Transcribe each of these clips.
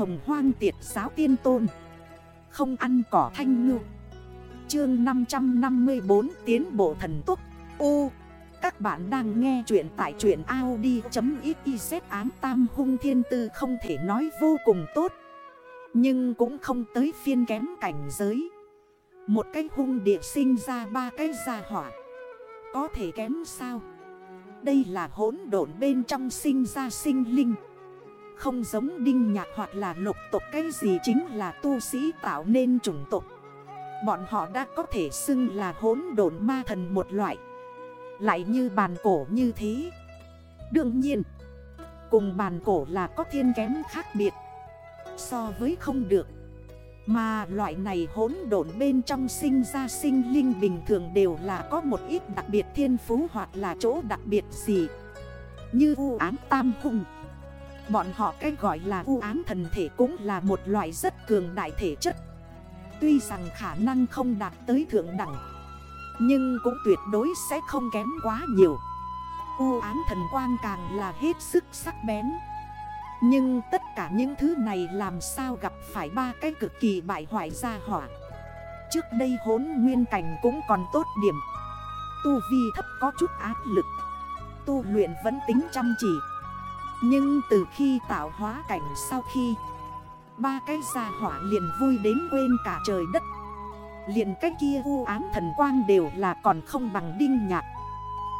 hồng hoang tiệt giáo tiên tôn. Không ăn cỏ thanh ngư. Chương 554 tiến bộ thần túc U. Các bạn đang nghe chuyện tại chuyện Audi.xyz án tam hung thiên tư không thể nói vô cùng tốt. Nhưng cũng không tới phiên kém cảnh giới. Một cái hung địa sinh ra ba cái gia hỏa. Có thể kém sao? Đây là hỗn độn bên trong sinh ra sinh linh không giống đinh nhạc hoặc là lục tộc cái gì chính là tu sĩ tạo nên chủng tộc? Bọn họ đã có thể xưng là hốn độn ma thần một loại. Lại như bàn cổ như thế. Đương nhiên, Cùng bàn cổ là có thiên kém khác biệt. So với không được. Mà loại này hốn độn bên trong sinh ra sinh linh bình thường đều là có một ít đặc biệt thiên phú hoặc là chỗ đặc biệt gì? Như u án tam hùng. Bọn họ cái gọi là u ám thần thể cũng là một loại rất cường đại thể chất. Tuy rằng khả năng không đạt tới thượng đẳng, Nhưng cũng tuyệt đối sẽ không kém quá nhiều. U ám thần quang càng là hết sức sắc bén. Nhưng tất cả những thứ này làm sao gặp phải ba cái cực kỳ bại hoại ra hỏa? Trước đây hốn nguyên cảnh cũng còn tốt điểm. Tu vi thấp có chút áp lực. Tu luyện vẫn tính chăm chỉ nhưng từ khi tạo hóa cảnh sau khi, Ba cái gia hỏa liền vui đến quên cả trời đất. Liền cái kia u ám thần quang đều là còn không bằng đinh nhạc.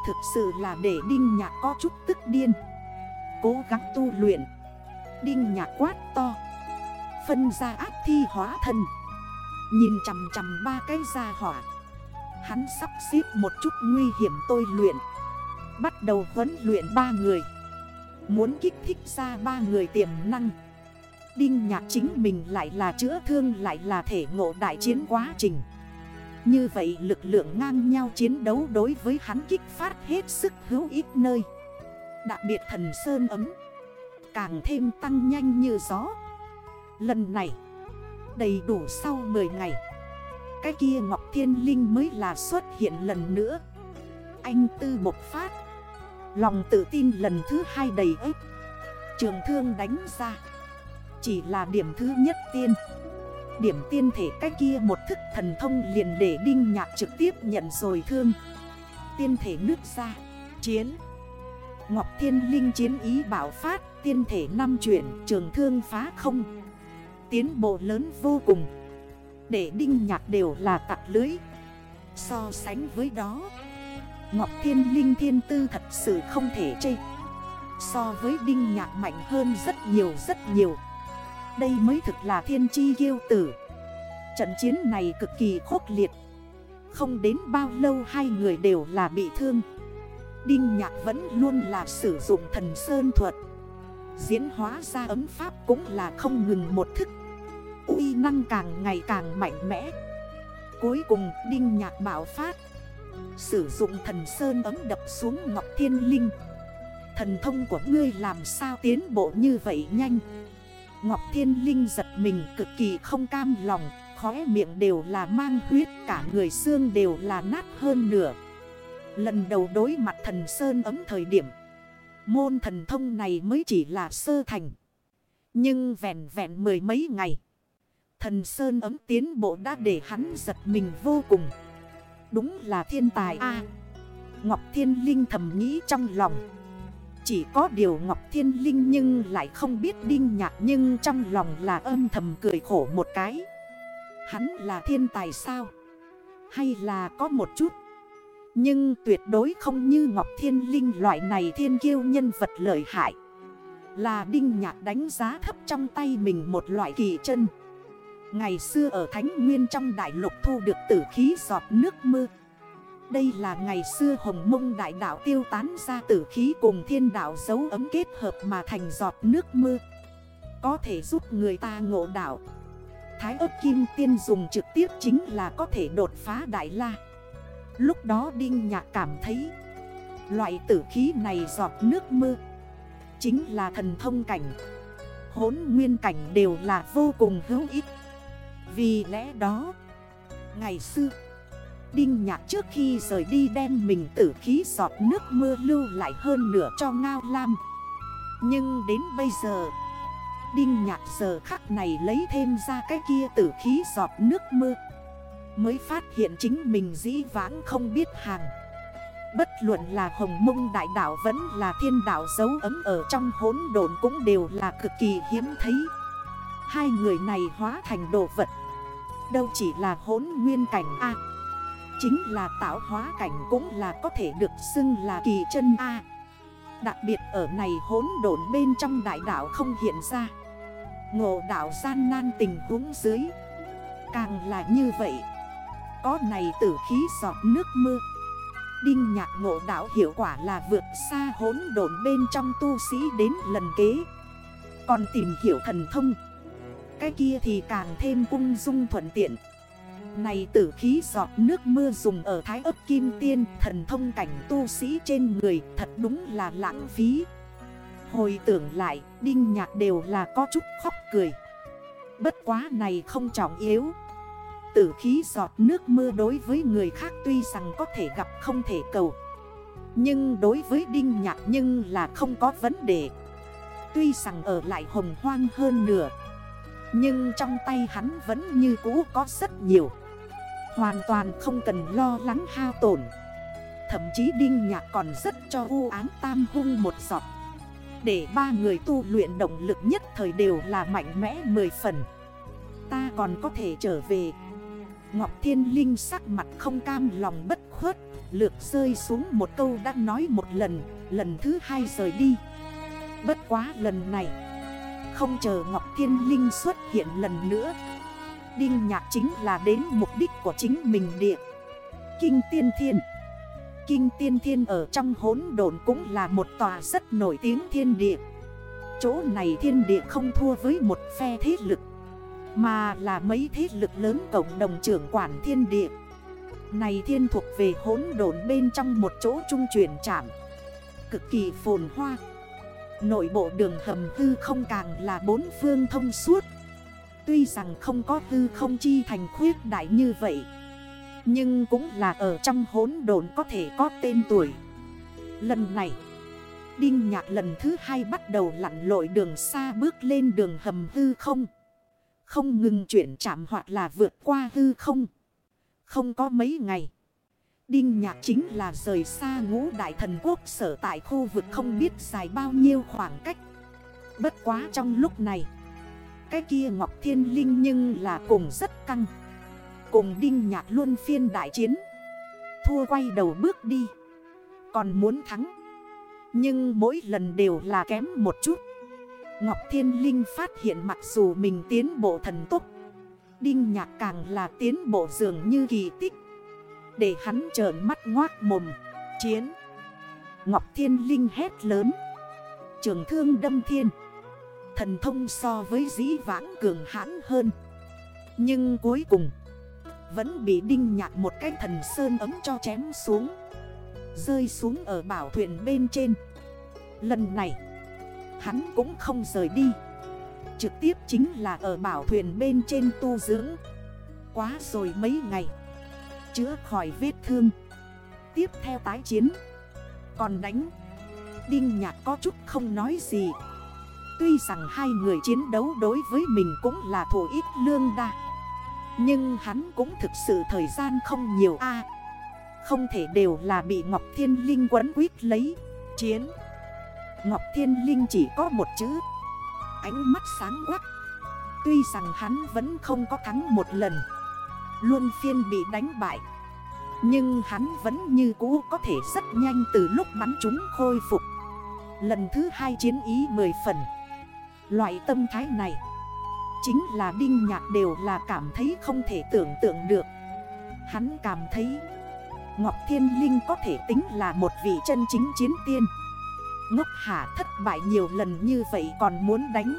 Thực sự là để đinh nhạc có chút tức điên. Cố gắng tu luyện. Đinh nhạc quát to. Phân ra áp thi hóa thân. Nhìn chằm chằm ba cái gia hỏa. Hắn sắp xếp một chút nguy hiểm tôi luyện. Bắt đầu huấn luyện ba người. Muốn kích thích ra ba người tiềm năng. Đinh nhạc chính mình lại là chữa thương, lại là thể ngộ đại chiến quá trình. Như vậy lực lượng ngang nhau chiến đấu đối với hắn kích phát hết sức hữu ít nơi. Đặc biệt thần sơn ấm, Càng thêm tăng nhanh như gió. Lần này, Đầy đủ sau 10 ngày, Cái kia Ngọc Thiên Linh mới là xuất hiện lần nữa. Anh tư bộc phát Lòng tự tin lần thứ hai đầy ếp. Trường thương đánh ra. Chỉ là điểm thứ nhất tiên. Điểm tiên thể cái kia một thức thần thông liền để đinh nhạc trực tiếp nhận rồi thương. Tiên thể nước ra. Chiến. Ngọc Thiên Linh chiến ý bảo phát. Tiên thể năm chuyển. Trường thương phá không. Tiến bộ lớn vô cùng. Để đinh nhạc đều là tạc lưới. So sánh với đó. Ngọc Thiên Linh Thiên Tư thật sự không thể chê. So với Đinh Nhạc mạnh hơn rất nhiều rất nhiều. Đây mới thực là thiên chi yêu tử. Trận chiến này cực kỳ khốc liệt. Không đến bao lâu hai người đều là bị thương. Đinh Nhạc vẫn luôn là sử dụng thần sơn thuật. Diễn hóa ra ấm pháp cũng là không ngừng một thức. Uy năng càng ngày càng mạnh mẽ. Cuối cùng, Đinh Nhạc bảo phát. Sử dụng thần sơn ấm đập xuống Ngọc Thiên Linh. Thần thông của ngươi làm sao tiến bộ như vậy nhanh? Ngọc Thiên Linh giật mình cực kỳ không cam lòng, Khóe miệng đều là mang huyết, Cả người xương đều là nát hơn nửa. Lần đầu đối mặt thần sơn ấm thời điểm, Môn thần thông này mới chỉ là sơ thành. Nhưng vẹn vẹn mười mấy ngày, Thần sơn ấm tiến bộ đã để hắn giật mình vô cùng. Đúng là thiên tài a. Ngọc Thiên Linh thầm nghĩ trong lòng. Chỉ có điều Ngọc Thiên Linh nhưng lại không biết đinh nhạc Nhưng trong lòng là âm thầm cười khổ một cái. Hắn là thiên tài sao? Hay là có một chút? Nhưng tuyệt đối không như Ngọc Thiên Linh loại này thiên kiêu nhân vật lợi hại. Là đinh nhạc đánh giá thấp trong tay mình một loại kỳ chân. Ngày xưa ở Thánh Nguyên trong đại lục thu được tử khí giọt nước mưa. Đây là ngày xưa hồng mông đại đạo tiêu tán ra tử khí cùng thiên đạo dấu ấm kết hợp mà thành giọt nước mưa. Có thể giúp người ta ngộ đạo. Thái ấp kim tiên dùng trực tiếp chính là có thể đột phá đại la. Lúc đó Đinh Nhạc cảm thấy, Loại tử khí này giọt nước mưa Chính là thần thông cảnh. Hốn nguyên cảnh đều là vô cùng hữu ích vì lẽ đó, Ngày xưa, Đinh nhạc trước khi rời đi đem mình tử khí giọt nước mưa lưu lại hơn nửa cho Ngao Lam. Nhưng đến bây giờ, Đinh nhạc giờ khắc này lấy thêm ra cái kia tử khí giọt nước mưa, Mới phát hiện chính mình dĩ vãng không biết hàng. Bất luận là hồng mông đại đảo vẫn là thiên đảo dấu ấm ở trong hốn đồn cũng đều là cực kỳ hiếm thấy. Hai người này hóa thành đồ vật. Đâu chỉ là hốn nguyên cảnh A. Chính là tạo hóa cảnh cũng là có thể được xưng là kỳ chân A. Đặc biệt ở này hốn độn bên trong đại đảo không hiện ra. Ngộ đảo gian nan tình huống dưới. Càng là như vậy. Có này tử khí giọt nước mưa. Đinh nhạc ngộ đảo hiệu quả là vượt xa hốn độn bên trong tu sĩ đến lần kế. Còn tìm hiểu thần thông. Cái kia thì càng thêm cung dung thuận tiện. Này tử khí giọt nước mưa dùng ở thái ấp kim tiên, Thần thông cảnh tu sĩ trên người, thật đúng là lãng phí. Hồi tưởng lại, Đinh nhạc đều là có chút khóc cười. Bất quá này không trọng yếu. Tử khí giọt nước mưa đối với người khác tuy rằng có thể gặp không thể cầu. Nhưng đối với Đinh Nhạc nhưng là không có vấn đề. Tuy rằng ở lại hồng hoang hơn nửa nhưng trong tay hắn vẫn như cũ có rất nhiều. Hoàn toàn không cần lo lắng hao tổn. Thậm chí Đinh Nhạc còn rất cho u án tam hung một giọt. Để ba người tu luyện động lực nhất thời đều là mạnh mẽ 10 phần. Ta còn có thể trở về. Ngọc Thiên Linh sắc mặt không cam lòng bất khuất, Lược rơi xuống một câu đã nói một lần Lần thứ hai rời đi. Bất quá lần này không chờ Ngọc Thiên Linh xuất hiện lần nữa. Đinh nhạc chính là đến mục đích của chính mình địa. Kinh Tiên Thiên. Kinh Tiên Thiên ở trong hốn đồn cũng là một tòa rất nổi tiếng thiên địa. Chỗ này thiên địa không thua với một phe thế lực, mà là mấy thế lực lớn cộng đồng trưởng quản thiên địa. Này thiên thuộc về hốn đồn bên trong một chỗ trung chuyển trạm. Cực kỳ phồn hoa. Nội bộ đường hầm hư không càng là bốn phương thông suốt Tuy rằng không có hư không chi thành khuyết đại như vậy, Nhưng cũng là ở trong hốn đồn có thể có tên tuổi Lần này, Đinh nhạc lần thứ hai bắt đầu lặn lội đường xa bước lên đường hầm hư không không ngừng chuyển chạm hoặc là vượt qua hư không. Không có mấy ngày. Đinh nhạc chính là rời xa ngũ đại thần quốc sở tại khu vực không biết dài bao nhiêu khoảng cách. Bất quá trong lúc này. Cái kia Ngọc Thiên Linh nhưng là cùng rất căng. Cùng Đinh nhạc luôn phiên đại chiến. Thua quay đầu bước đi. Còn muốn thắng. Nhưng mỗi lần đều là kém một chút. Ngọc Thiên Linh phát hiện mặc dù mình tiến bộ thần tốc, Đinh nhạc càng là tiến bộ dường như kỳ tích để hắn trởn mắt ngoác mồm. Chiến. Ngọc Thiên Linh hét lớn. Trường thương đâm thiên. Thần thông so với dĩ vãng cường hãn hơn. Nhưng cuối cùng, Vẫn bị đinh nhạt một cái thần sơn ấm cho chém xuống. Rơi xuống ở bảo thuyền bên trên. Lần này, Hắn cũng không rời đi. Trực tiếp chính là ở bảo thuyền bên trên tu dưỡng. Quá rồi mấy ngày. Chữa khỏi vết thương. Tiếp theo tái chiến. Còn đánh. Đinh nhạc có chút không nói gì. Tuy rằng hai người chiến đấu đối với mình cũng là thổ ít lương đa. Nhưng hắn cũng thực sự thời gian không nhiều a. Không thể đều là bị Ngọc Thiên Linh quấn quýt lấy. Chiến. Ngọc Thiên Linh chỉ có một chữ. Ánh mắt sáng quắc. Tuy rằng hắn vẫn không có thắng một lần. Luôn phiên bị đánh bại. Nhưng hắn vẫn như cũ có thể rất nhanh từ lúc bắn chúng khôi phục. Lần thứ hai chiến ý 10 phần. Loại tâm thái này Chính là Đinh Nhạc đều là cảm thấy không thể tưởng tượng được. Hắn cảm thấy Ngọc Thiên Linh có thể tính là một vị chân chính chiến tiên. Ngốc hả thất bại nhiều lần như vậy còn muốn đánh.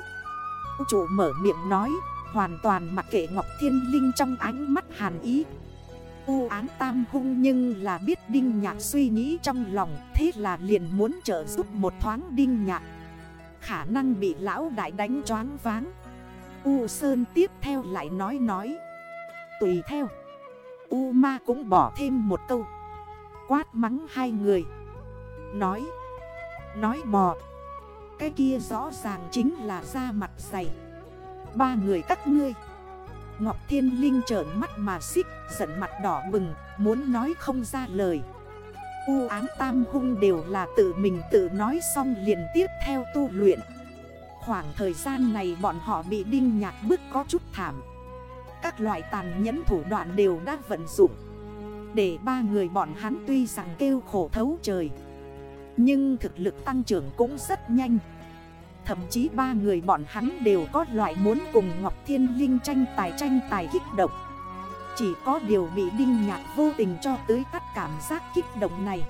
Chủ mở miệng nói Hoàn toàn mặc kệ Ngọc Thiên Linh trong ánh mắt hàn ý. U án tam hung nhưng là biết Đinh Nhạc suy nghĩ trong lòng, Thế là liền muốn trợ giúp một thoáng Đinh Nhạc. Khả năng bị lão đại đánh choáng váng. U Sơn tiếp theo lại nói nói. Tùy theo, U Ma cũng bỏ thêm một câu. Quát mắng hai người. Nói Nói mò. Cái kia rõ ràng chính là da mặt dày. Ba người các ngươi. Ngọc Thiên Linh trởn mắt mà xích, Giận mặt đỏ bừng, Muốn nói không ra lời. U ám tam hung đều là tự mình tự nói xong liền tiếp theo tu luyện. Khoảng thời gian này bọn họ bị đinh nhạc bức có chút thảm. Các loại tàn nhẫn thủ đoạn đều đã vận dụng. Để ba người bọn hắn tuy rằng kêu khổ thấu trời, Nhưng thực lực tăng trưởng cũng rất nhanh. Thậm chí ba người bọn hắn đều có loại muốn cùng Ngọc Thiên Linh tranh tài tranh tài kích động. Chỉ có điều bị Đinh Nhạc vô tình cho tới các cảm giác kích động này.